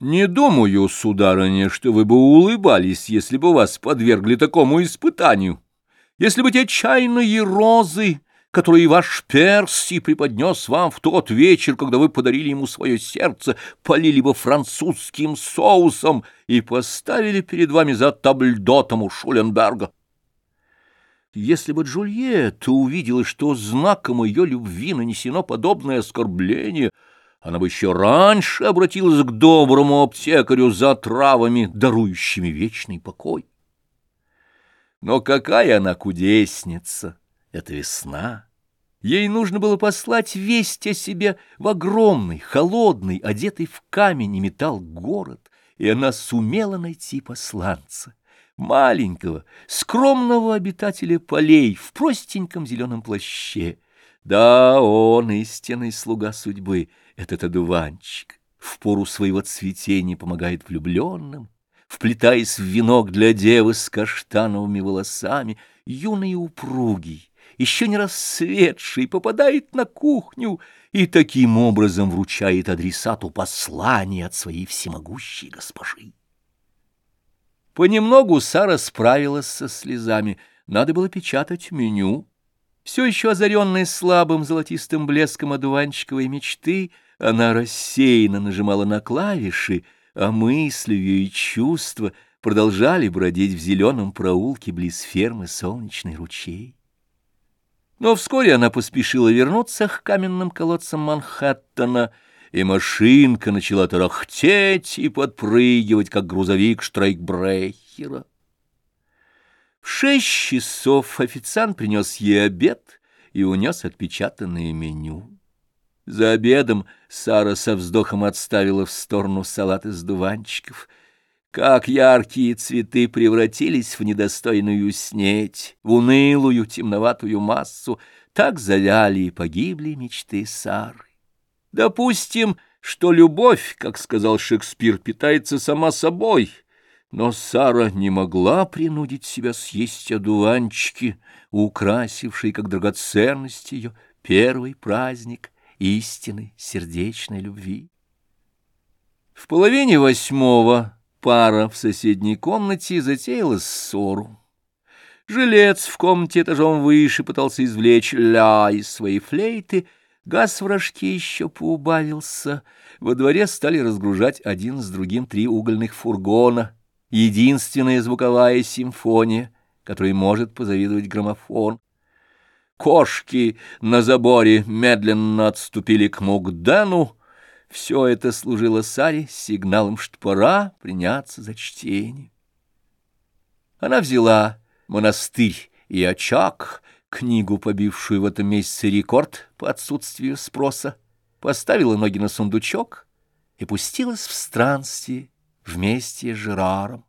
Не думаю, сударыня, что вы бы улыбались, если бы вас подвергли такому испытанию. Если бы те чайные розы, которые ваш Перси преподнес вам в тот вечер, когда вы подарили ему свое сердце, полили бы французским соусом и поставили перед вами за табльдотом у Шуленберга. Если бы Джульетта увидела, что знаком ее любви нанесено подобное оскорбление — она бы еще раньше обратилась к доброму аптекарю за травами, дарующими вечный покой. Но какая она кудесница! Это весна! Ей нужно было послать весть о себе в огромный, холодный, одетый в камень и металл город, и она сумела найти посланца, маленького, скромного обитателя полей в простеньком зеленом плаще. Да, он истинный слуга судьбы — этот одуванчик в пору своего цветения помогает влюбленным, вплетаясь в венок для девы с каштановыми волосами, юный и упругий, еще не рассветший, попадает на кухню и таким образом вручает адресату послание от своей всемогущей госпожи. Понемногу Сара справилась со слезами, надо было печатать меню. Все еще озаренная слабым золотистым блеском одуванчиковой мечты — она рассеянно нажимала на клавиши, а мысли и чувства продолжали бродить в зеленом проулке близ фермы «Солнечный ручей». Но вскоре она поспешила вернуться к каменным колодцам Манхэттена, и машинка начала тарахтеть и подпрыгивать, как грузовик Штрейкбрехера. В шесть часов официант принес ей обед и унес отпечатанное меню. За обедом Сара со вздохом отставила в сторону салат из дуванчиков. Как яркие цветы превратились в недостойную снеть, в унылую темноватую массу, так завяли и погибли мечты Сары. Допустим, что любовь, как сказал Шекспир, питается сама собой, но Сара не могла принудить себя съесть одуванчики, украсившие, как драгоценность ее, первый праздник — истинной сердечной любви. В половине восьмого пара в соседней комнате затеяла ссору. Жилец в комнате этажом выше пытался извлечь ля из своей флейты, газ в рожке еще поубавился, во дворе стали разгружать один с другим три угольных фургона, единственная звуковая симфония, которой может позавидовать граммофон. Кошки на заборе медленно отступили к Мугдану. Все это служило Саре сигналом, что пора приняться за чтение. Она взяла монастырь и очаг, книгу, побившую в этом месяце рекорд по отсутствию спроса, поставила ноги на сундучок и пустилась в странствие вместе с Жераром.